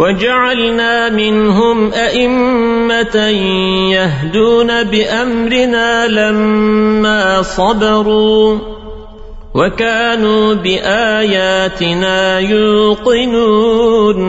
وجعلنا منهم أئمة يهدون بأمرنا لما صبروا وكانوا بآياتنا يوقنون.